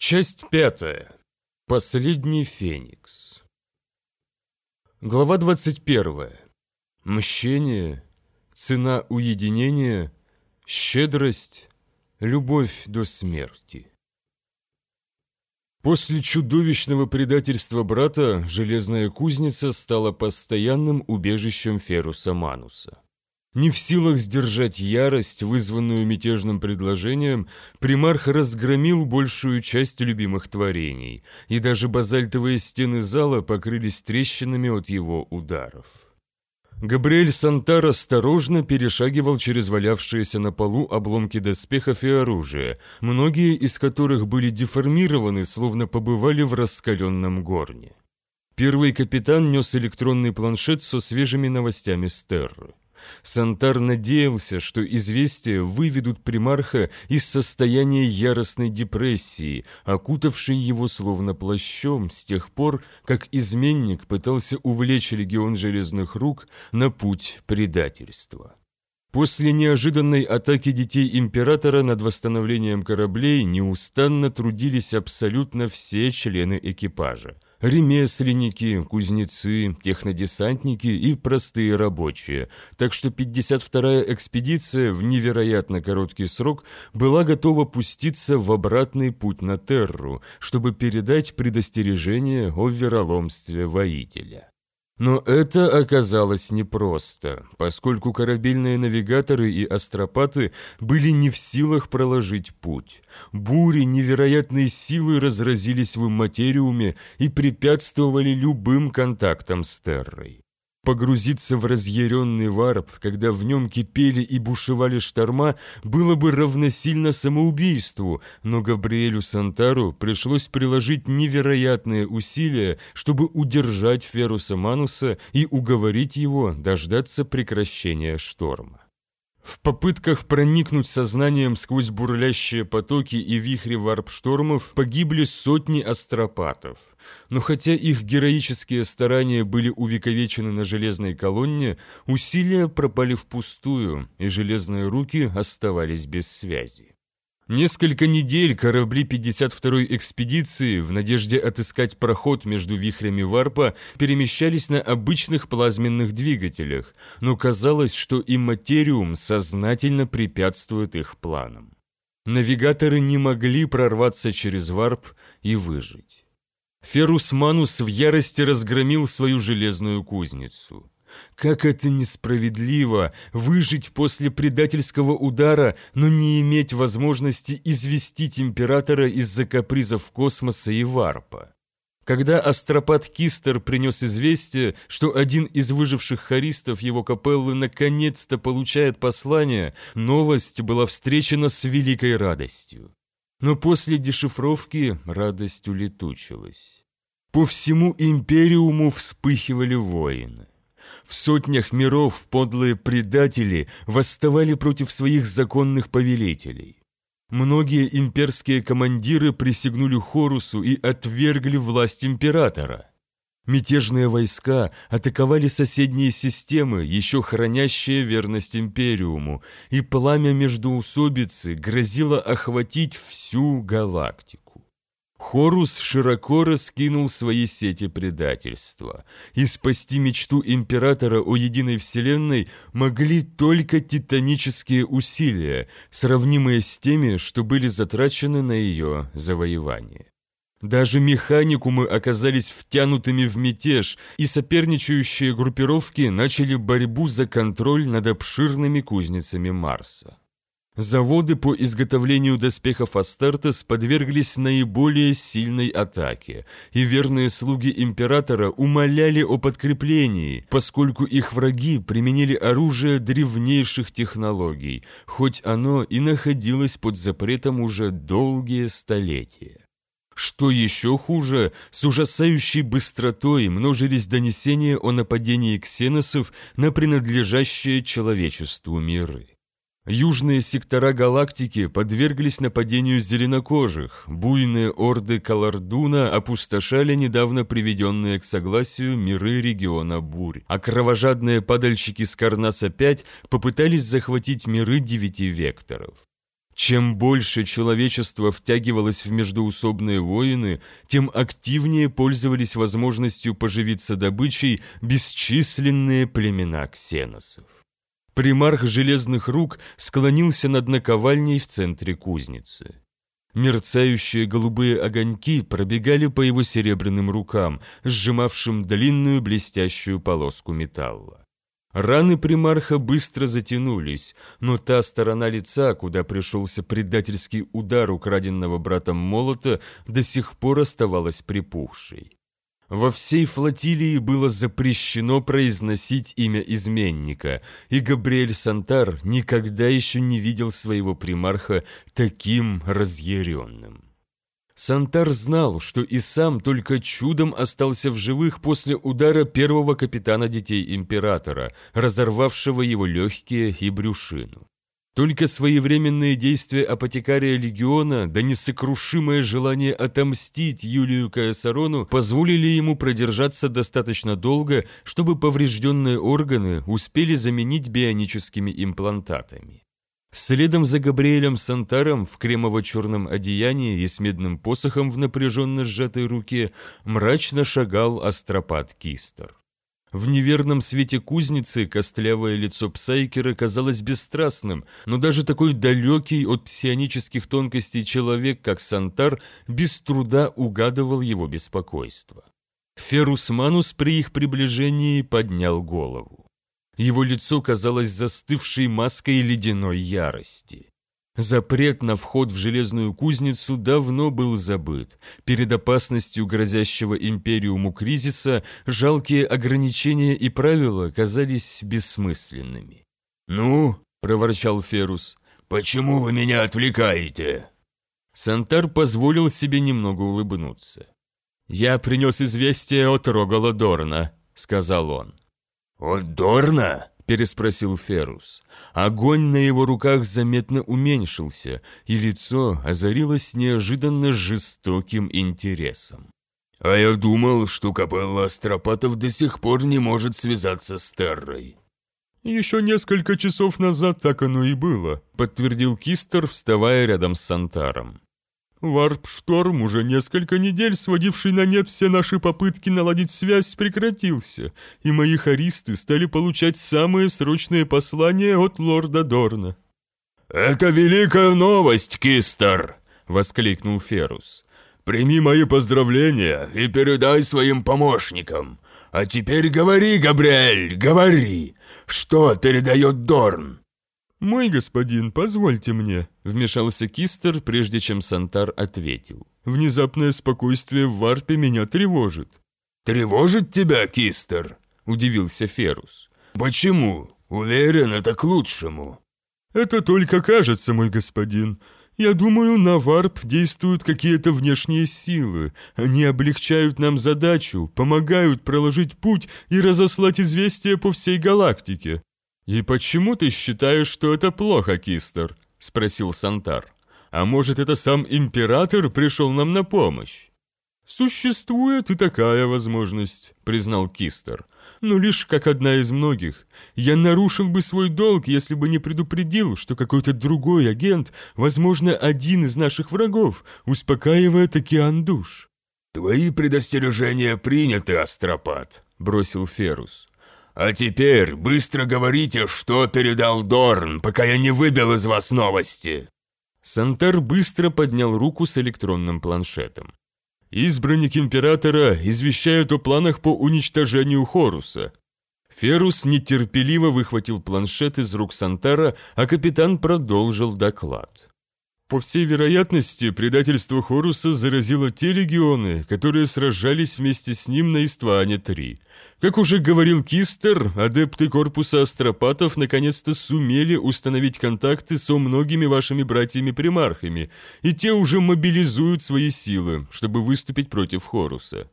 Часть пятая. Последний Феникс. Глава 21. Мщение, цена уединения, щедрость, любовь до смерти. После чудовищного предательства брата Железная Кузница стала постоянным убежищем Феруса Мануса. Не в силах сдержать ярость, вызванную мятежным предложением, примарх разгромил большую часть любимых творений, и даже базальтовые стены зала покрылись трещинами от его ударов. Габриэль Сантар осторожно перешагивал через валявшиеся на полу обломки доспехов и оружия, многие из которых были деформированы, словно побывали в раскаленном горне. Первый капитан нес электронный планшет со свежими новостями Стерры. Сантар надеялся, что известия выведут примарха из состояния яростной депрессии, окутавшей его словно плащом с тех пор, как изменник пытался увлечь легион Железных Рук на путь предательства. После неожиданной атаки детей Императора над восстановлением кораблей неустанно трудились абсолютно все члены экипажа – ремесленники, кузнецы, технодесантники и простые рабочие, так что 52-я экспедиция в невероятно короткий срок была готова пуститься в обратный путь на Терру, чтобы передать предостережение о вероломстве воителя. Но это оказалось непросто, поскольку корабельные навигаторы и астропаты были не в силах проложить путь. Бури невероятной силы разразились в материуме и препятствовали любым контактам с Террой. Погрузиться в разъяренный варп, когда в нем кипели и бушевали шторма, было бы равносильно самоубийству, но Габриэлю Сантару пришлось приложить невероятные усилия, чтобы удержать Феруса Мануса и уговорить его дождаться прекращения шторма. В попытках проникнуть сознанием сквозь бурлящие потоки и вихри варп-штормов погибли сотни астропатов. Но хотя их героические старания были увековечены на железной колонне, усилия пропали впустую, и железные руки оставались без связи. Несколько недель корабли 52-й экспедиции в надежде отыскать проход между вихрями варпа перемещались на обычных плазменных двигателях, но казалось, что и материум сознательно препятствует их планам. Навигаторы не могли прорваться через варп и выжить. Ферус Манус в ярости разгромил свою железную кузницу. Как это несправедливо выжить после предательского удара, но не иметь возможности известить императора из-за капризов космоса и варпа. Когда астропат Кистер принес известие, что один из выживших хористов его капеллы наконец-то получает послание, новость была встречена с великой радостью. Но после дешифровки радость улетучилась. По всему Империуму вспыхивали воины. В сотнях миров подлые предатели восставали против своих законных повелителей. Многие имперские командиры присягнули Хорусу и отвергли власть императора. Мятежные войска атаковали соседние системы, еще хранящие верность Империуму, и пламя междоусобицы грозило охватить всю галактику. Хорус широко раскинул свои сети предательства, и спасти мечту императора о единой вселенной могли только титанические усилия, сравнимые с теми, что были затрачены на ее завоевание. Даже механикумы оказались втянутыми в мятеж, и соперничающие группировки начали борьбу за контроль над обширными кузницами Марса. Заводы по изготовлению доспехов Астартес подверглись наиболее сильной атаке, и верные слуги императора умоляли о подкреплении, поскольку их враги применили оружие древнейших технологий, хоть оно и находилось под запретом уже долгие столетия. Что еще хуже, с ужасающей быстротой множились донесения о нападении ксеносов на принадлежащие человечеству миры. Южные сектора галактики подверглись нападению зеленокожих, буйные орды Калардуна опустошали недавно приведенные к согласию миры региона Бурь, а кровожадные падальщики с Карнаса-5 попытались захватить миры девяти векторов. Чем больше человечество втягивалось в междоусобные войны, тем активнее пользовались возможностью поживиться добычей бесчисленные племена ксеносов. Примарх железных рук склонился над наковальней в центре кузницы. Мерцающие голубые огоньки пробегали по его серебряным рукам, сжимавшим длинную блестящую полоску металла. Раны примарха быстро затянулись, но та сторона лица, куда пришелся предательский удар украденного братом молота, до сих пор оставалась припухшей. Во всей флотилии было запрещено произносить имя изменника, и Габриэль Сантар никогда еще не видел своего примарха таким разъяренным. Сантар знал, что и сам только чудом остался в живых после удара первого капитана детей императора, разорвавшего его легкие и брюшину. Только своевременные действия апотекария легиона да несокрушимое желание отомстить Юлию Каесарону позволили ему продержаться достаточно долго, чтобы поврежденные органы успели заменить бионическими имплантатами. Следом за Габриэлем Сантаром в кремово-черном одеянии и с медным посохом в напряженно сжатой руке мрачно шагал астропат Кистер. В неверном свете кузницы костлявое лицо Псайкера казалось бесстрастным, но даже такой далекий от псионических тонкостей человек, как Сантар, без труда угадывал его беспокойство. Ферус Манус при их приближении поднял голову. Его лицо казалось застывшей маской ледяной ярости. Запрет на вход в железную кузницу давно был забыт. Перед опасностью грозящего империуму кризиса жалкие ограничения и правила казались бессмысленными. «Ну?» – проворчал Ферус. «Почему вы меня отвлекаете?» Сантар позволил себе немного улыбнуться. «Я принес известие от Рогала Дорна», – сказал он. «От Дорна?» – переспросил Ферус. Огонь на его руках заметно уменьшился, и лицо озарилось неожиданно жестоким интересом. «А я думал, что капелла Астропатов до сих пор не может связаться с Террой». «Еще несколько часов назад так оно и было», – подтвердил Кистер, вставая рядом с Сантаром. Варп-шторм, уже несколько недель сводивший на нет все наши попытки наладить связь, прекратился, и мои харисты стали получать самые срочные послания от лорда Дорна. «Это великая новость, Кистер!» — воскликнул Ферус. «Прими мои поздравления и передай своим помощникам. А теперь говори, Габриэль, говори! Что передает Дорн?» «Мой господин, позвольте мне», — вмешался Кистер, прежде чем Сантар ответил. «Внезапное спокойствие в варпе меня тревожит». «Тревожит тебя, Кистер?» — удивился Ферус. «Почему? Уверен, это к лучшему». «Это только кажется, мой господин. Я думаю, на варп действуют какие-то внешние силы. Они облегчают нам задачу, помогают проложить путь и разослать известия по всей галактике. «И почему ты считаешь, что это плохо, Кистер?» – спросил Сантар. «А может, это сам император пришел нам на помощь?» «Существует и такая возможность», – признал Кистер. «Но лишь как одна из многих. Я нарушил бы свой долг, если бы не предупредил, что какой-то другой агент, возможно, один из наших врагов, успокаивает океан душ». «Твои предостережения приняты, Астропат», – бросил Ферус. «А теперь быстро говорите, что передал Дорн, пока я не выбил из вас новости!» Сантар быстро поднял руку с электронным планшетом. «Избранник Императора извещает о планах по уничтожению Хоруса». Ферус нетерпеливо выхватил планшет из рук Сантара, а капитан продолжил доклад. По всей вероятности, предательство Хоруса заразило те легионы, которые сражались вместе с ним на Истване-3. Как уже говорил Кистер, адепты корпуса астропатов наконец-то сумели установить контакты со многими вашими братьями-примархами, и те уже мобилизуют свои силы, чтобы выступить против Хоруса.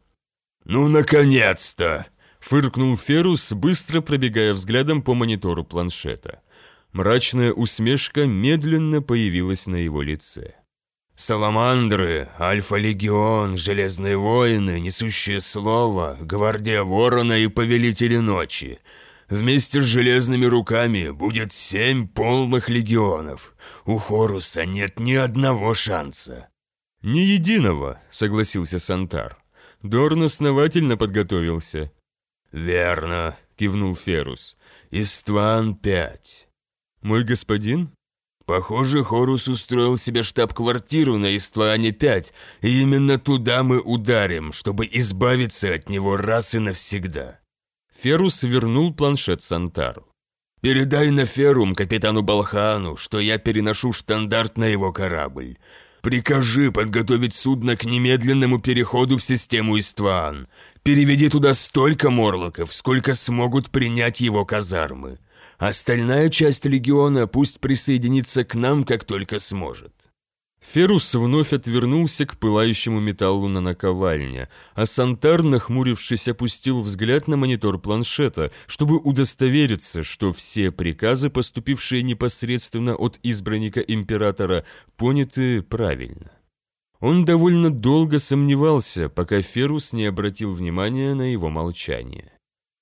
«Ну, наконец-то!» – фыркнул Ферус, быстро пробегая взглядом по монитору планшета. Мрачная усмешка медленно появилась на его лице. «Саламандры, Альфа-легион, Железные воины, Несущие слово, Гвардия Ворона и Повелители ночи. Вместе с железными руками будет семь полных легионов. У Хоруса нет ни одного шанса». «Ни единого», — согласился Сантар. Дорн основательно подготовился. «Верно», — кивнул Ферус. «Истван пять». «Мой господин?» «Похоже, Хорус устроил себе штаб-квартиру на Истване-5, и именно туда мы ударим, чтобы избавиться от него раз и навсегда». Ферус вернул планшет Сантару. «Передай на Ферум капитану Балхану, что я переношу штандарт на его корабль. Прикажи подготовить судно к немедленному переходу в систему Истван. Переведи туда столько морлоков, сколько смогут принять его казармы. Остальная часть легиона пусть присоединится к нам, как только сможет». Ферус вновь отвернулся к пылающему металлу на наковальне, а Сантар, нахмурившись, опустил взгляд на монитор планшета, чтобы удостовериться, что все приказы, поступившие непосредственно от избранника императора, поняты правильно. Он довольно долго сомневался, пока Ферус не обратил внимания на его молчание.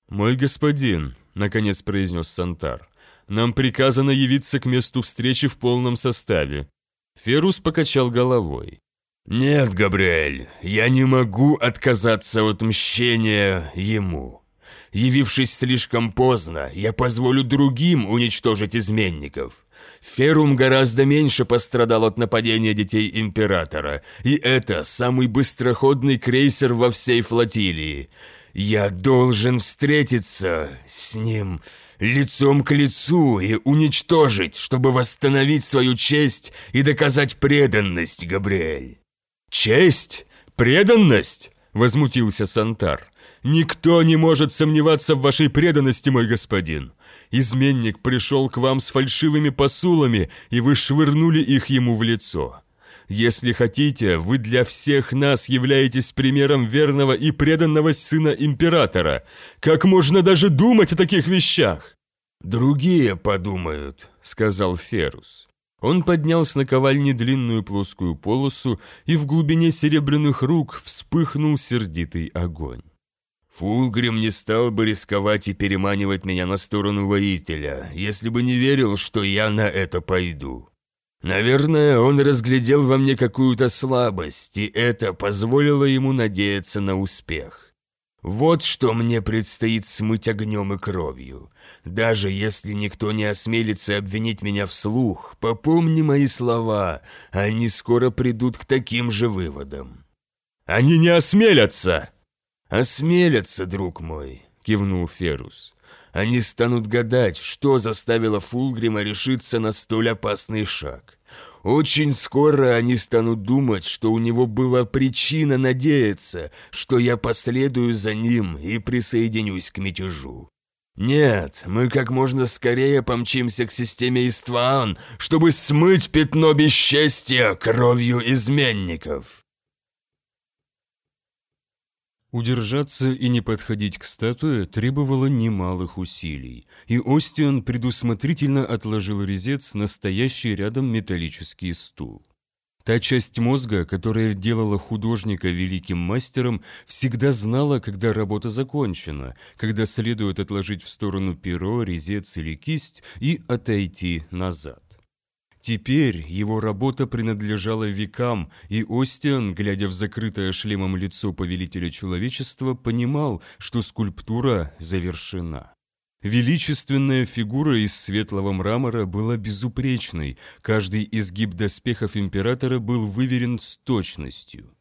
«Мой господин», — наконец произнес Сантар, — «нам приказано явиться к месту встречи в полном составе. Ферус покачал головой. «Нет, Габриэль, я не могу отказаться от мщения ему. Явившись слишком поздно, я позволю другим уничтожить изменников. Ферум гораздо меньше пострадал от нападения детей Императора, и это самый быстроходный крейсер во всей флотилии. Я должен встретиться с ним лицом к лицу и уничтожить, чтобы восстановить свою честь и доказать преданность, Габриэль». «Честь? Преданность?» – возмутился Сантар. «Никто не может сомневаться в вашей преданности, мой господин. Изменник пришел к вам с фальшивыми посулами, и вы швырнули их ему в лицо. Если хотите, вы для всех нас являетесь примером верного и преданного сына императора. Как можно даже думать о таких вещах?» «Другие подумают», — сказал Ферус. Он поднял с наковальни длинную плоскую полосу, и в глубине серебряных рук вспыхнул сердитый огонь. Фулгрим не стал бы рисковать и переманивать меня на сторону воителя, если бы не верил, что я на это пойду. Наверное, он разглядел во мне какую-то слабость, и это позволило ему надеяться на успех. Вот что мне предстоит смыть огнем и кровью. Даже если никто не осмелится обвинить меня вслух, попомни мои слова, они скоро придут к таким же выводам. «Они не осмелятся!» «Осмелятся, друг мой», — кивнул Ферус. Они станут гадать, что заставило Фулгрима решиться на столь опасный шаг. Очень скоро они станут думать, что у него была причина надеяться, что я последую за ним и присоединюсь к мятежу. Нет, мы как можно скорее помчимся к системе Истван, чтобы смыть пятно бесчестия кровью изменников. Удержаться и не подходить к статуе требовало немалых усилий, и Остиан предусмотрительно отложил резец на стоящий рядом металлический стул. Та часть мозга, которая делала художника великим мастером, всегда знала, когда работа закончена, когда следует отложить в сторону перо, резец или кисть и отойти назад. Теперь его работа принадлежала векам, и Остиан, глядя в закрытое шлемом лицо повелителя человечества, понимал, что скульптура завершена. Величественная фигура из светлого мрамора была безупречной, каждый изгиб доспехов императора был выверен с точностью.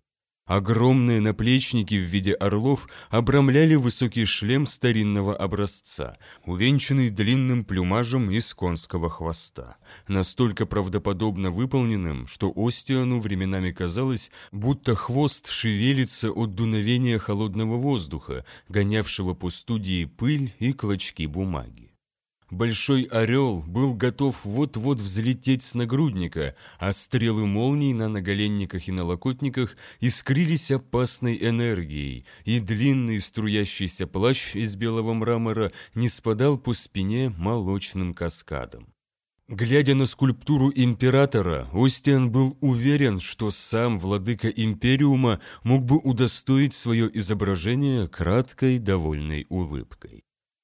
Огромные наплечники в виде орлов обрамляли высокий шлем старинного образца, увенчанный длинным плюмажем из конского хвоста, настолько правдоподобно выполненным, что Остиану временами казалось, будто хвост шевелится от дуновения холодного воздуха, гонявшего по студии пыль и клочки бумаги. Большой орел был готов вот-вот взлететь с нагрудника, а стрелы молний на наголенниках и налокотниках искрились опасной энергией, и длинный струящийся плащ из белого мрамора не спадал по спине молочным каскадом. Глядя на скульптуру императора, Остиан был уверен, что сам владыка Империума мог бы удостоить свое изображение краткой довольной улыбкой.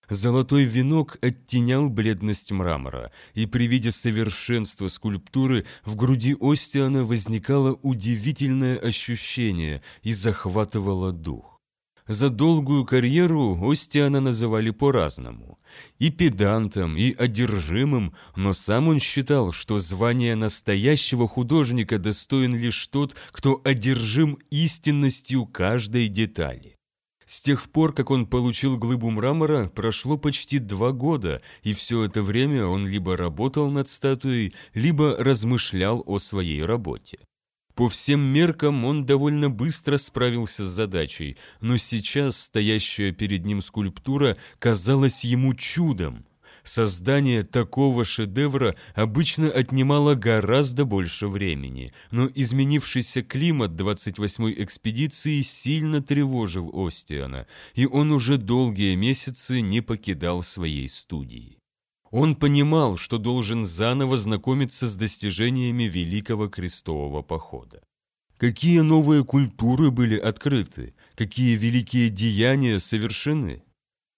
Золотой венок оттенял бледность мрамора, и при виде совершенства скульптуры в груди Остиана возникало удивительное ощущение и захватывало дух. За долгую карьеру Остиана называли по-разному. И педантом, и одержимым, но сам он считал, что звание настоящего художника достоин лишь тот, кто одержим истинностью каждой детали. С тех пор, как он получил глыбу мрамора, прошло почти два года, и все это время он либо работал над статуей, либо размышлял о своей работе. По всем меркам он довольно быстро справился с задачей, но сейчас стоящая перед ним скульптура казалась ему чудом. Создание такого шедевра обычно отнимало гораздо больше времени, но изменившийся климат 28-й экспедиции сильно тревожил Остиана, и он уже долгие месяцы не покидал своей студии. Он понимал, что должен заново знакомиться с достижениями Великого Крестового Похода. Какие новые культуры были открыты, какие великие деяния совершены –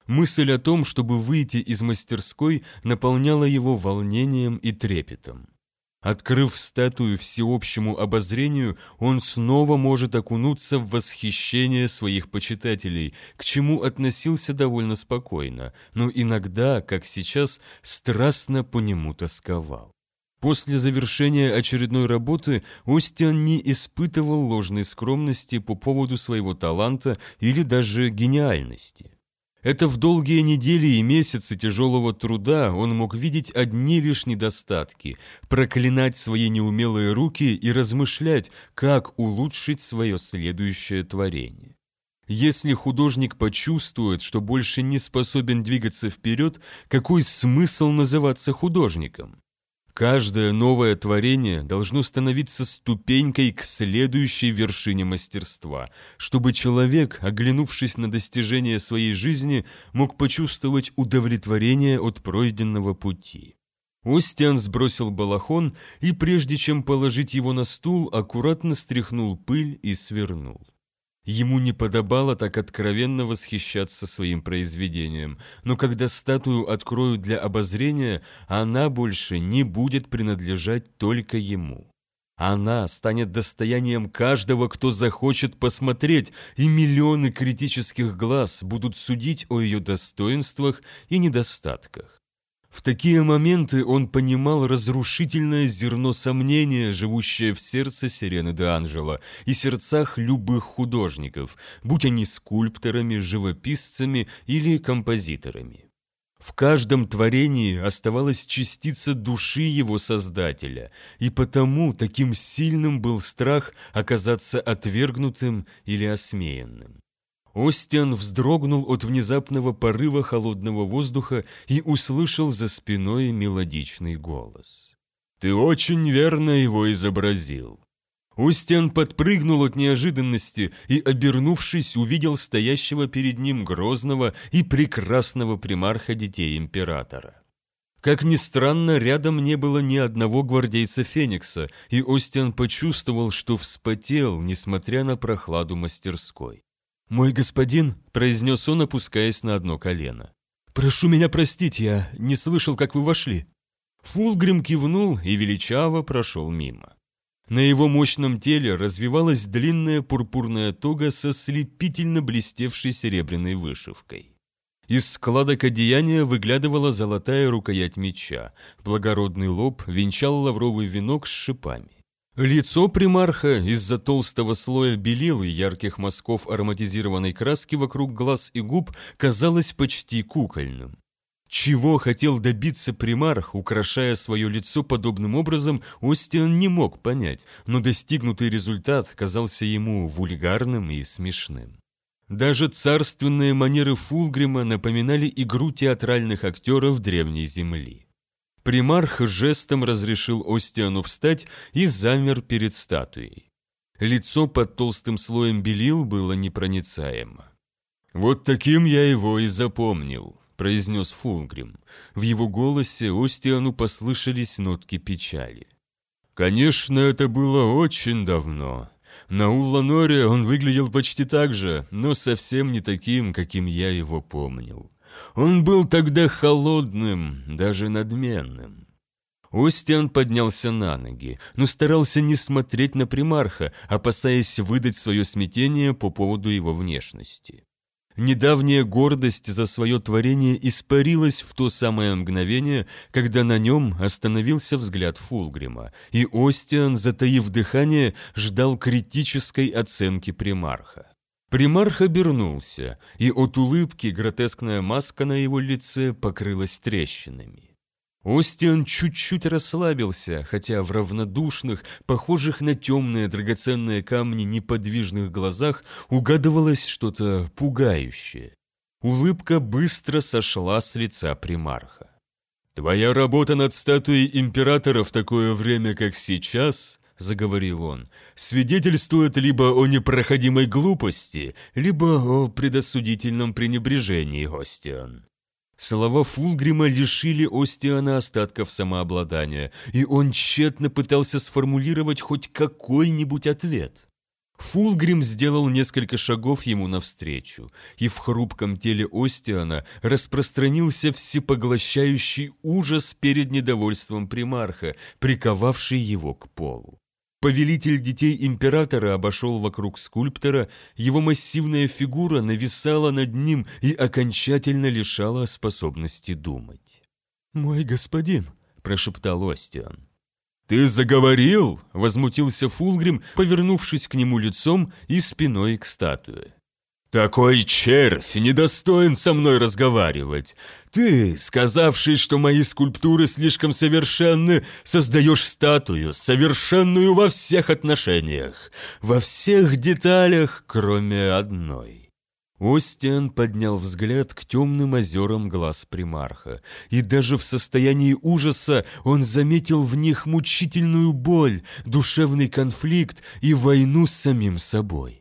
Мысль о том, чтобы выйти из мастерской, наполняла его волнением и трепетом. Открыв статую всеобщему обозрению, он снова может окунуться в восхищение своих почитателей, к чему относился довольно спокойно, но иногда, как сейчас, страстно по нему тосковал. После завершения очередной работы Остиан не испытывал ложной скромности по поводу своего таланта или даже гениальности. Это в долгие недели и месяцы тяжелого труда он мог видеть одни лишь недостатки, проклинать свои неумелые руки и размышлять, как улучшить свое следующее творение. Если художник почувствует, что больше не способен двигаться вперед, какой смысл называться художником? Каждое новое творение должно становиться ступенькой к следующей вершине мастерства, чтобы человек, оглянувшись на достижения своей жизни, мог почувствовать удовлетворение от пройденного пути. Остиан сбросил балахон и, прежде чем положить его на стул, аккуратно стряхнул пыль и свернул. Ему не подобало так откровенно восхищаться своим произведением, но когда статую откроют для обозрения, она больше не будет принадлежать только ему. Она станет достоянием каждого, кто захочет посмотреть, и миллионы критических глаз будут судить о ее достоинствах и недостатках. В такие моменты он понимал разрушительное зерно сомнения, живущее в сердце Сирены де Анжело и сердцах любых художников, будь они скульпторами, живописцами или композиторами. В каждом творении оставалась частица души его создателя, и потому таким сильным был страх оказаться отвергнутым или осмеянным. Остиан вздрогнул от внезапного порыва холодного воздуха и услышал за спиной мелодичный голос. «Ты очень верно его изобразил». Остиан подпрыгнул от неожиданности и, обернувшись, увидел стоящего перед ним грозного и прекрасного примарха детей императора. Как ни странно, рядом не было ни одного гвардейца Феникса, и Остиан почувствовал, что вспотел, несмотря на прохладу мастерской. «Мой господин», — произнес он, опускаясь на одно колено. «Прошу меня простить, я не слышал, как вы вошли». Фулгрим кивнул и величаво прошел мимо. На его мощном теле развивалась длинная пурпурная тога со слепительно блестевшей серебряной вышивкой. Из складок одеяния выглядывала золотая рукоять меча, благородный лоб венчал лавровый венок с шипами. Лицо примарха из-за толстого слоя белил и ярких мазков ароматизированной краски вокруг глаз и губ казалось почти кукольным. Чего хотел добиться примарх, украшая свое лицо подобным образом, Остиан не мог понять, но достигнутый результат казался ему вульгарным и смешным. Даже царственные манеры Фулгрима напоминали игру театральных актеров Древней Земли. Примарх жестом разрешил Остиану встать и замер перед статуей. Лицо под толстым слоем белил было непроницаемо. «Вот таким я его и запомнил», – произнес Фулгрим. В его голосе Остиану послышались нотки печали. «Конечно, это было очень давно. На Улланоре он выглядел почти так же, но совсем не таким, каким я его помнил. Он был тогда холодным, даже надменным. Остиан поднялся на ноги, но старался не смотреть на примарха, опасаясь выдать свое смятение по поводу его внешности. Недавняя гордость за свое творение испарилась в то самое мгновение, когда на нем остановился взгляд Фулгрима, и Остиан, затаив дыхание, ждал критической оценки примарха. Примарх обернулся, и от улыбки гротескная маска на его лице покрылась трещинами. Остиан чуть-чуть расслабился, хотя в равнодушных, похожих на темные драгоценные камни неподвижных глазах угадывалось что-то пугающее. Улыбка быстро сошла с лица примарха. «Твоя работа над статуей императора в такое время, как сейчас», — заговорил он, — «свидетельствует либо о непроходимой глупости, либо о предосудительном пренебрежении, Остиан. Слова Фулгрима лишили Остиана остатков самообладания, и он тщетно пытался сформулировать хоть какой-нибудь ответ. Фулгрим сделал несколько шагов ему навстречу, и в хрупком теле Остиана распространился всепоглощающий ужас перед недовольством примарха, приковавший его к полу. Повелитель детей императора обошел вокруг скульптора, его массивная фигура нависала над ним и окончательно лишала способности думать. «Мой господин», – прошептал Остиан. «Ты заговорил?» – возмутился Фулгрим, повернувшись к нему лицом и спиной к статуе. «Такой червь недостоин со мной разговаривать. Ты, сказавший, что мои скульптуры слишком совершенны, создаешь статую, совершенную во всех отношениях, во всех деталях, кроме одной». Остиан поднял взгляд к темным озерам глаз примарха, и даже в состоянии ужаса он заметил в них мучительную боль, душевный конфликт и войну с самим собой.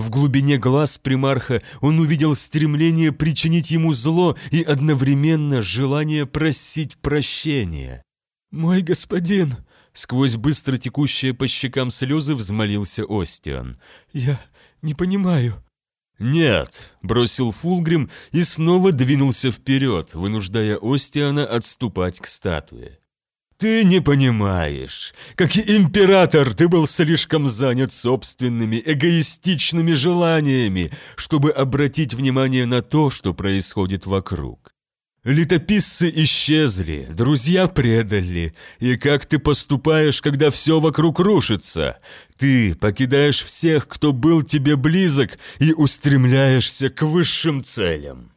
В глубине глаз примарха он увидел стремление причинить ему зло и одновременно желание просить прощения. «Мой господин!» — сквозь быстро текущие по щекам слезы взмолился Остиан. «Я не понимаю». «Нет», — бросил Фулгрим и снова двинулся вперед, вынуждая Остиана отступать к статуе. «Ты не понимаешь. Как император, ты был слишком занят собственными эгоистичными желаниями, чтобы обратить внимание на то, что происходит вокруг. Летописцы исчезли, друзья предали. И как ты поступаешь, когда все вокруг рушится? Ты покидаешь всех, кто был тебе близок, и устремляешься к высшим целям.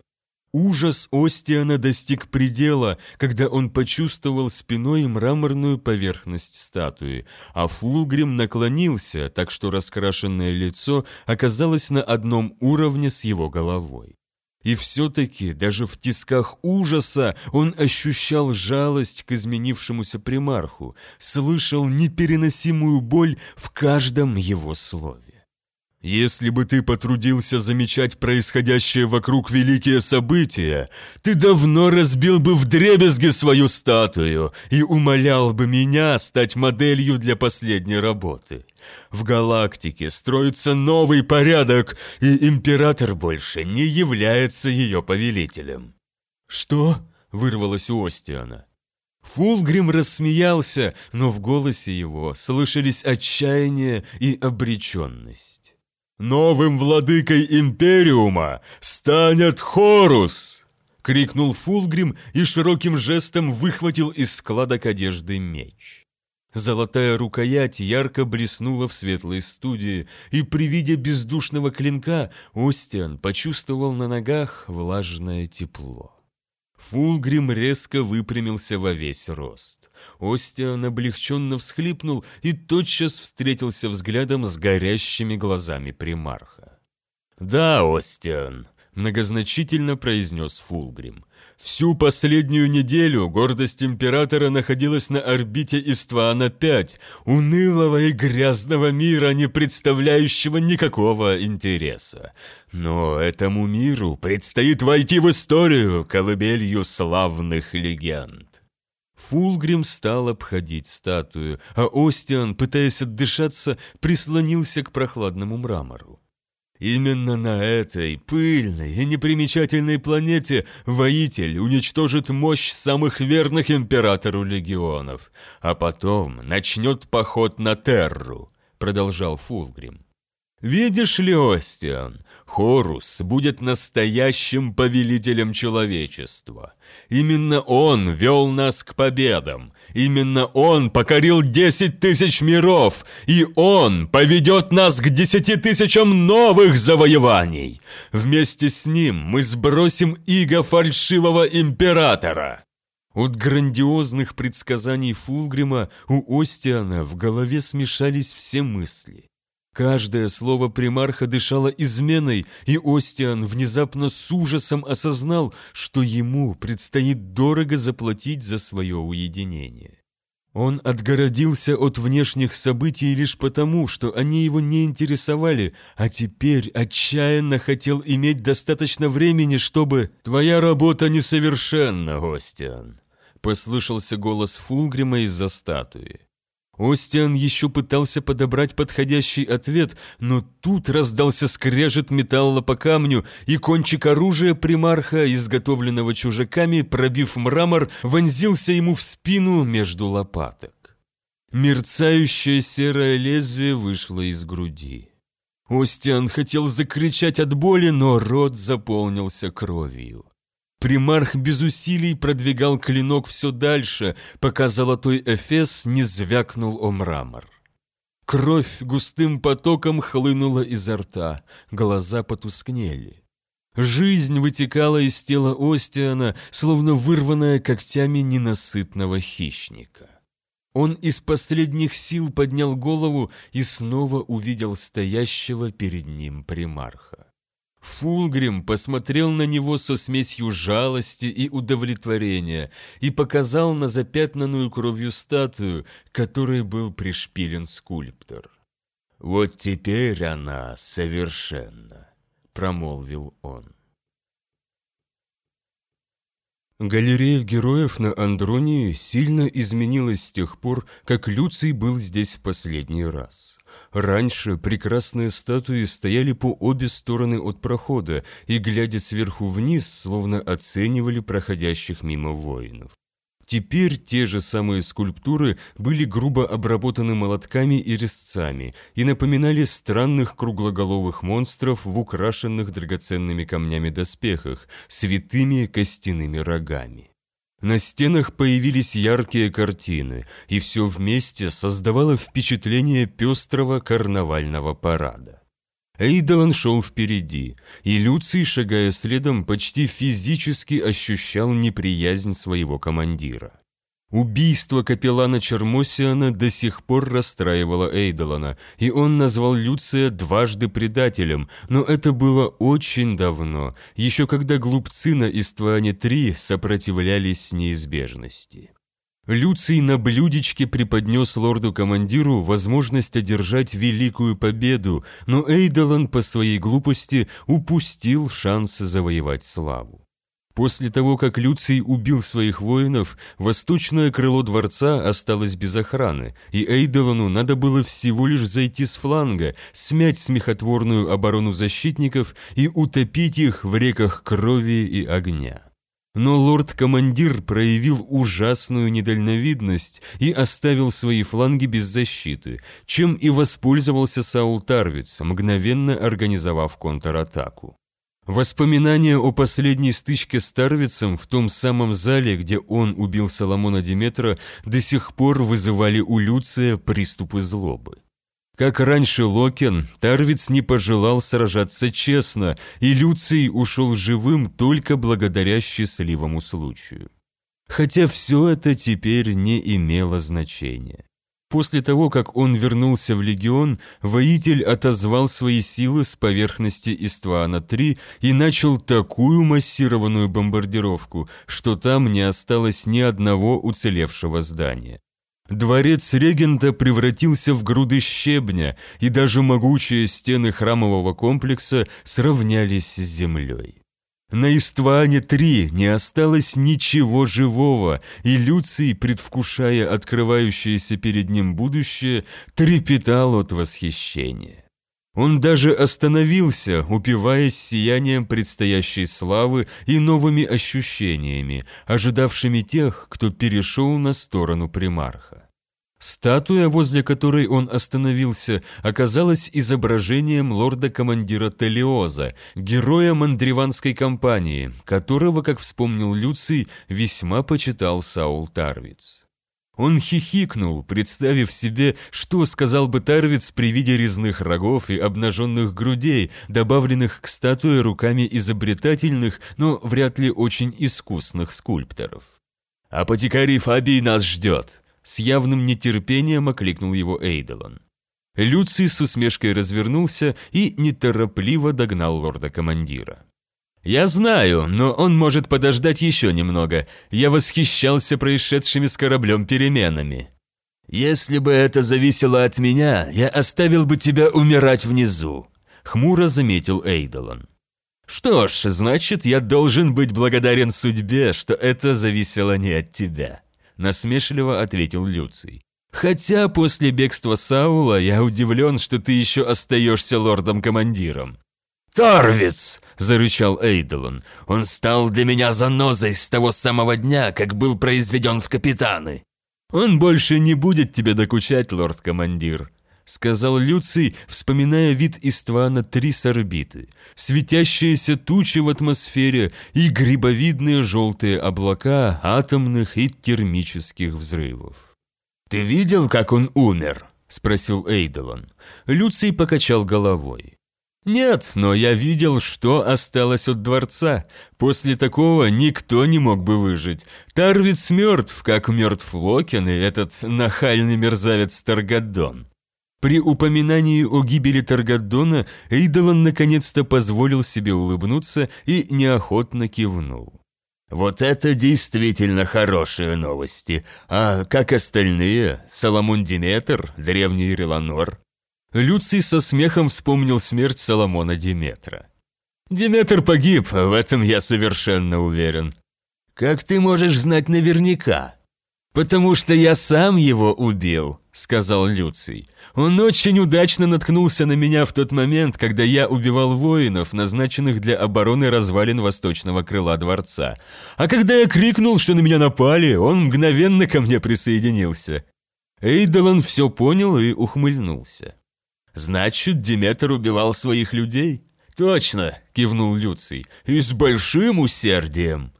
Ужас Остиана достиг предела, когда он почувствовал спиной мраморную поверхность статуи, а Фулгрим наклонился, так что раскрашенное лицо оказалось на одном уровне с его головой. И все-таки даже в тисках ужаса он ощущал жалость к изменившемуся примарху, слышал непереносимую боль в каждом его слове. Если бы ты потрудился замечать происходящее вокруг великие события, ты давно разбил бы вдребезги свою статую и умолял бы меня стать моделью для последней работы. В галактике строится новый порядок, и император больше не является ее повелителем. «Что?» — вырвалось у Остиана. Фулгрим рассмеялся, но в голосе его слышались отчаяние и обреченность. «Новым владыкой Империума станет Хорус!» — крикнул Фулгрим и широким жестом выхватил из складок одежды меч. Золотая рукоять ярко блеснула в светлой студии, и при виде бездушного клинка Остиан почувствовал на ногах влажное тепло. Фулгрим резко выпрямился во весь рост. Остиан облегченно всхлипнул и тотчас встретился взглядом с горящими глазами примарха. «Да, Остиан», — многозначительно произнес Фулгрим, Всю последнюю неделю гордость императора находилась на орбите Иствана-5, унылого и грязного мира, не представляющего никакого интереса. Но этому миру предстоит войти в историю колыбелью славных легенд. Фулгрим стал обходить статую, а Остиан, пытаясь отдышаться, прислонился к прохладному мрамору. Именно на этой пыльной и непримечательной планете воитель уничтожит мощь самых верных императору легионов, а потом начнет поход на Терру, продолжал Фулгрим. Видишь ли, Остиан, Хорус будет настоящим повелителем человечества. Именно он вел нас к победам. Именно он покорил десять тысяч миров. И он поведет нас к десяти тысячам новых завоеваний. Вместе с ним мы сбросим иго фальшивого императора. От грандиозных предсказаний Фулгрима у Остиана в голове смешались все мысли. Каждое слово примарха дышало изменой, и Остиан внезапно с ужасом осознал, что ему предстоит дорого заплатить за свое уединение. Он отгородился от внешних событий лишь потому, что они его не интересовали, а теперь отчаянно хотел иметь достаточно времени, чтобы... «Твоя работа несовершенна, Остиан», — послышался голос Фулгрима из-за статуи. Остиан еще пытался подобрать подходящий ответ, но тут раздался скрежет металла по камню, и кончик оружия примарха, изготовленного чужаками, пробив мрамор, вонзился ему в спину между лопаток. Мерцающее серое лезвие вышло из груди. Остиан хотел закричать от боли, но рот заполнился кровью. Примарх без усилий продвигал клинок все дальше, пока золотой эфес не звякнул о мрамор. Кровь густым потоком хлынула изо рта, глаза потускнели. Жизнь вытекала из тела Остиана, словно вырванная когтями ненасытного хищника. Он из последних сил поднял голову и снова увидел стоящего перед ним примарха. Фулгрим посмотрел на него со смесью жалости и удовлетворения и показал на запятнанную кровью статую, которой был пришпилен скульптор. «Вот теперь она совершенна», — промолвил он. Галерея героев на Андронии сильно изменилась с тех пор, как Люций был здесь в последний раз. Раньше прекрасные статуи стояли по обе стороны от прохода и, глядя сверху вниз, словно оценивали проходящих мимо воинов. Теперь те же самые скульптуры были грубо обработаны молотками и резцами и напоминали странных круглоголовых монстров в украшенных драгоценными камнями доспехах с витыми костяными рогами. На стенах появились яркие картины, и все вместе создавало впечатление пестрого карнавального парада. Эйдолан шел впереди, и Люций, шагая следом, почти физически ощущал неприязнь своего командира. Убийство капеллана Чермосиана до сих пор расстраивало Эйдолана, и он назвал Люция дважды предателем, но это было очень давно, еще когда глупцы на Истване-3 сопротивлялись неизбежности. Люций на блюдечке преподнес лорду-командиру возможность одержать великую победу, но Эйдолан по своей глупости упустил шанс завоевать славу. После того, как Люций убил своих воинов, восточное крыло дворца осталось без охраны, и Эйдолону надо было всего лишь зайти с фланга, смять смехотворную оборону защитников и утопить их в реках крови и огня. Но лорд-командир проявил ужасную недальновидность и оставил свои фланги без защиты, чем и воспользовался Саул Тарвиц, мгновенно организовав контратаку. Воспоминания о последней стычке с Тарвицем в том самом зале, где он убил Соломона Диметра, до сих пор вызывали у Люция приступы злобы. Как раньше Локен, Тарвиц не пожелал сражаться честно, и Люций ушел живым только благодаря счастливому случаю. Хотя все это теперь не имело значения. После того, как он вернулся в легион, воитель отозвал свои силы с поверхности Иствана-3 и начал такую массированную бомбардировку, что там не осталось ни одного уцелевшего здания. Дворец регента превратился в груды щебня, и даже могучие стены храмового комплекса сравнялись с землей. На Истване-3 не осталось ничего живого, и Люций, предвкушая открывающееся перед ним будущее, трепетал от восхищения. Он даже остановился, упиваясь сиянием предстоящей славы и новыми ощущениями, ожидавшими тех, кто перешел на сторону примарха. Статуя, возле которой он остановился, оказалась изображением лорда-командира Телиоза, героя мандриванской компании, которого, как вспомнил Люций, весьма почитал Саул Тарвиц. Он хихикнул, представив себе, что сказал бы Тарвиц при виде резных рогов и обнаженных грудей, добавленных к статуе руками изобретательных, но вряд ли очень искусных скульпторов. «Апотекарий Фабий нас ждет», с явным нетерпением окликнул его Эйдолон. Люций с усмешкой развернулся и неторопливо догнал лорда-командира. «Я знаю, но он может подождать еще немного. Я восхищался происшедшими с кораблем переменами. Если бы это зависело от меня, я оставил бы тебя умирать внизу», — хмуро заметил Эйдолон. «Что ж, значит, я должен быть благодарен судьбе, что это зависело не от тебя», насмешливо ответил Люций. «Хотя после бегства Саула я удивлен, что ты еще остаешься лордом-командиром». «Торвиц!» – зарычал Эйдолон. «Он стал для меня занозой с того самого дня, как был произведен в капитаны». «Он больше не будет тебе докучать, лорд-командир», — сказал Люций, вспоминая вид Иствана три с орбиты, светящиеся тучи в атмосфере и грибовидные желтые облака атомных и термических взрывов. «Ты видел, как он умер?» — спросил Эйдолон. Люций покачал головой. «Нет, но я видел, что осталось от дворца. После такого никто не мог бы выжить. Тарвиц мертв, как мертв Локен и этот нахальный мерзавец Таргадон. При упоминании о гибели Таргадона Эйдолон наконец-то позволил себе улыбнуться и неохотно кивнул. «Вот это действительно хорошие новости. А как остальные? Соломон Диметр, древний Реланор?» Люций со смехом вспомнил смерть Соломона Диметра. «Диметр погиб, в этом я совершенно уверен». «Как ты можешь знать наверняка?» «Потому что я сам его убил», — сказал Люций. «Он очень удачно наткнулся на меня в тот момент, когда я убивал воинов, назначенных для обороны развалин восточного крыла дворца. А когда я крикнул, что на меня напали, он мгновенно ко мне присоединился». Эйдолон все понял и ухмыльнулся. «Значит, Диметр убивал своих людей?» «Точно!» – кивнул Люций. «И с большим усердием!»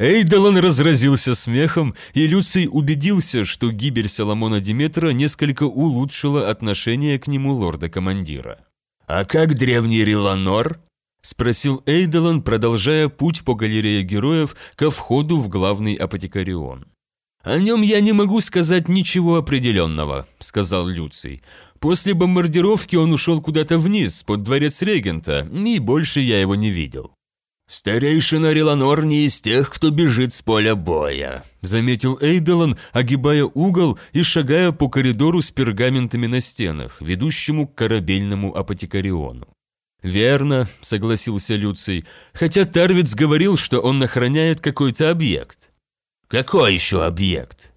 Эйдолон разразился смехом, и Люций убедился, что гибель Соломона Диметра несколько улучшила отношение к нему лорда-командира. «А как древний Реланор?» – спросил Эйдолон, продолжая путь по галерее героев ко входу в главный апотекарион. «О нем я не могу сказать ничего определенного», – сказал Люций. «После бомбардировки он ушел куда-то вниз, под дворец регента, и больше я его не видел». «Старейшина Реланор не из тех, кто бежит с поля боя», заметил Эйдолон, огибая угол и шагая по коридору с пергаментами на стенах, ведущему к корабельному апотекариону. «Верно», — согласился Люций, хотя Тарвиц говорил, что он охраняет какой-то объект. «Какой еще объект?»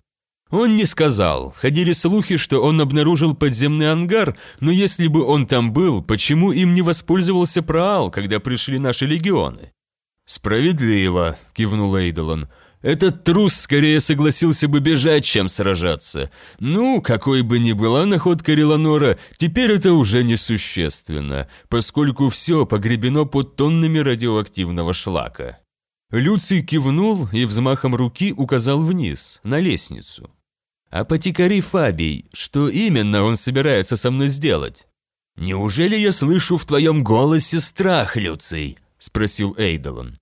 Он не сказал. Ходили слухи, что он обнаружил подземный ангар, но если бы он там был, почему им не воспользовался Праал, когда пришли наши легионы? «Справедливо», – кивнул Эйдолон. «Этот трус скорее согласился бы бежать, чем сражаться. Ну, какой бы ни была находка Реланора, теперь это уже несущественно, поскольку все погребено под тоннами радиоактивного шлака». Люций кивнул и взмахом руки указал вниз, на лестницу. «Апотекарий Фабий, что именно он собирается со мной сделать?» «Неужели я слышу в твоем голосе страх, Люций?» Спросил Эйдолон.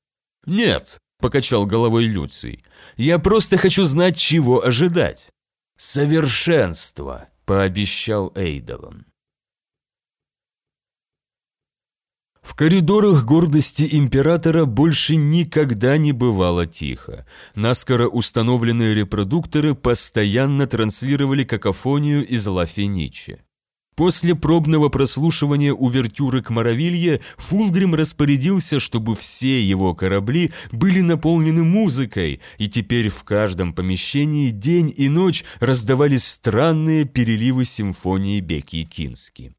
«Нет», – покачал головой Люций. «Я просто хочу знать, чего ожидать». «Совершенство», – пообещал Эйдолон. В коридорах гордости императора больше никогда не бывало тихо. Наскоро установленные репродукторы постоянно транслировали какофонию из Ла Фениче. После пробного прослушивания увертюры к Моровилье Фулгрим распорядился, чтобы все его корабли были наполнены музыкой, и теперь в каждом помещении день и ночь раздавались странные переливы симфонии Бекки Кински.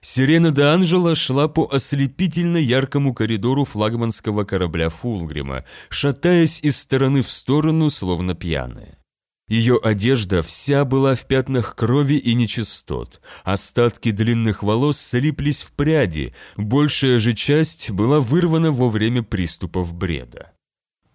Сирена де Анжела шла по ослепительно яркому коридору флагманского корабля Фулгрима, шатаясь из стороны в сторону, словно пьяная. Ее одежда вся была в пятнах крови и нечистот. Остатки длинных волос слиплись в пряди, большая же часть была вырвана во время приступов бреда.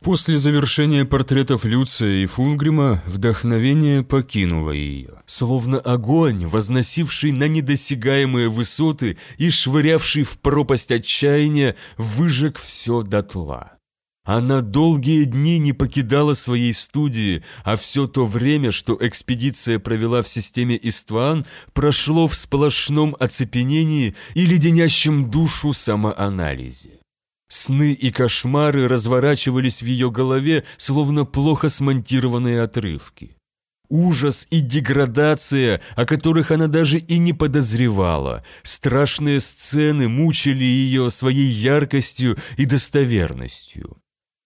После завершения портретов Люция и Фулгрима вдохновение покинуло ее, словно огонь, возносивший на недосягаемые высоты и швырявший в пропасть отчаяния, выжег все дотла. Она долгие дни не покидала своей студии, а все то время, что экспедиция провела в системе Истван, прошло в сплошном оцепенении и леденящем душу самоанализе. Сны и кошмары разворачивались в ее голове, словно плохо смонтированные отрывки. Ужас и деградация, о которых она даже и не подозревала. Страшные сцены мучили ее своей яркостью и достоверностью.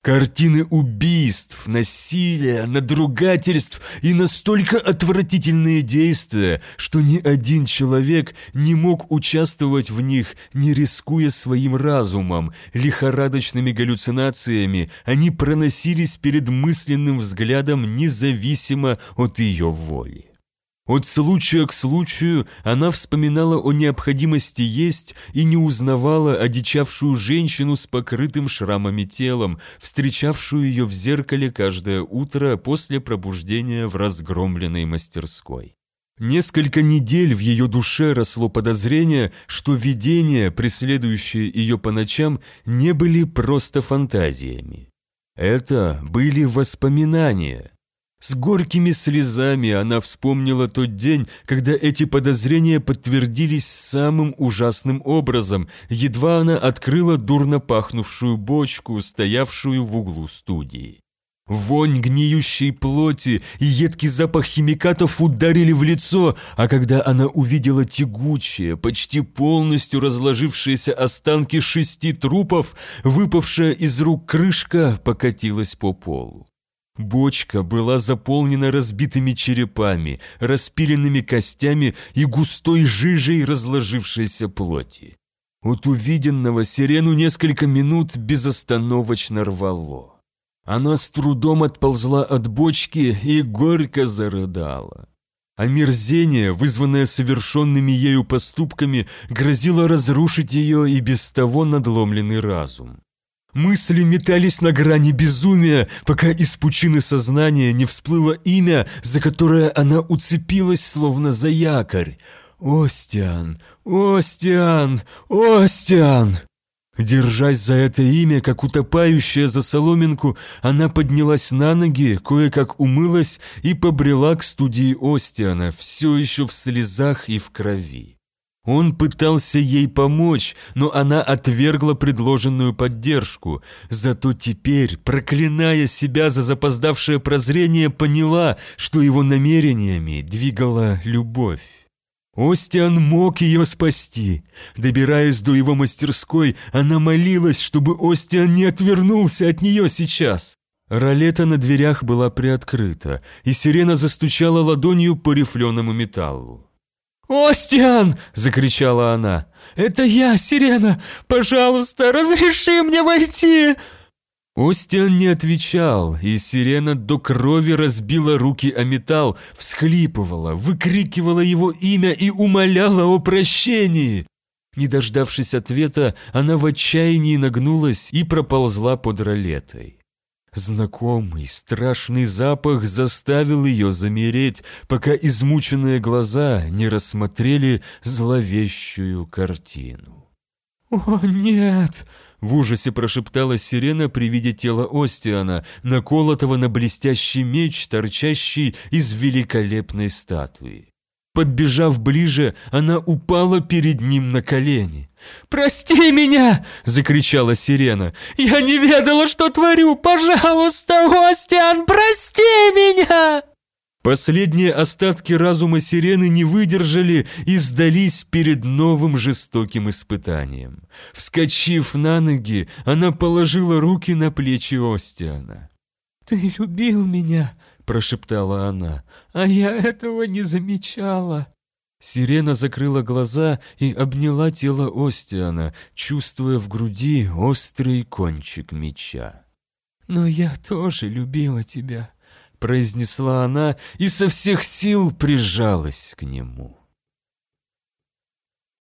Картины убийств, насилия, надругательств и настолько отвратительные действия, что ни один человек не мог участвовать в них, не рискуя своим разумом. Лихорадочными галлюцинациями они проносились перед мысленным взглядом независимо от ее воли. От случая к случаю она вспоминала о необходимости есть и не узнавала одичавшую женщину с покрытым шрамами телом, встречавшую ее в зеркале каждое утро после пробуждения в разгромленной мастерской. Несколько недель в ее душе росло подозрение, что видения, преследующие ее по ночам, не были просто фантазиями. Это были воспоминания – с горькими слезами она вспомнила тот день, когда эти подозрения подтвердились самым ужасным образом, едва она открыла дурно пахнувшую бочку, стоявшую в углу студии. Вонь гниющей плоти и едкий запах химикатов ударили в лицо, а когда она увидела тягучие, почти полностью разложившиеся останки шести трупов, выпавшая из рук крышка покатилась по полу. Бочка была заполнена разбитыми черепами, распиленными костями и густой жижей разложившейся плоти. От увиденного сирену несколько минут безостановочно рвало. Она с трудом отползла от бочки и горько зарыдала. Омерзение, вызванное совершенными ею поступками, грозило разрушить ее и без того надломленный разум. Мысли метались на грани безумия, пока из пучины сознания не всплыло имя, за которое она уцепилась, словно за якорь. «Остиан! Остиан! Остиан!» Держась за это имя, как утопающая за соломинку, она поднялась на ноги, кое-как умылась и побрела к студии Остиана, все еще в слезах и в крови. Он пытался ей помочь, но она отвергла предложенную поддержку. Зато теперь, проклиная себя за запоздавшее прозрение, поняла, что его намерениями двигала любовь. Остиан мог ее спасти. Добираясь до его мастерской, она молилась, чтобы Остиан не отвернулся от нее сейчас. Ролета на дверях была приоткрыта, и сирена застучала ладонью по рифленому металлу. «Остиан!» – закричала она. «Это я, Сирена! Пожалуйста, разреши мне войти!» Остиан не отвечал, и сирена до крови разбила руки о металл, всхлипывала, выкрикивала его имя и умоляла о прощении. Не дождавшись ответа, она в отчаянии нагнулась и проползла под ролетой. Знакомый, страшный запах заставил ее замереть, пока измученные глаза не рассмотрели зловещую картину. «О, нет!» — в ужасе прошептала сирена при виде тела Остиана, наколотого на блестящий меч, торчащий из великолепной статуи. Подбежав ближе, она упала перед ним на колени. «Прости меня!» – закричала сирена. «Я не ведала, что творю! Пожалуйста, Остиан, прости меня!» Последние остатки разума сирены не выдержали и сдались перед новым жестоким испытанием. Вскочив на ноги, она положила руки на плечи Остиана. «Ты любил меня?» Прошептала она. «А я этого не замечала». Сирена закрыла глаза и обняла тело Остиана, чувствуя в груди острый кончик меча. «Но я тоже любила тебя», — произнесла она и со всех сил прижалась к нему.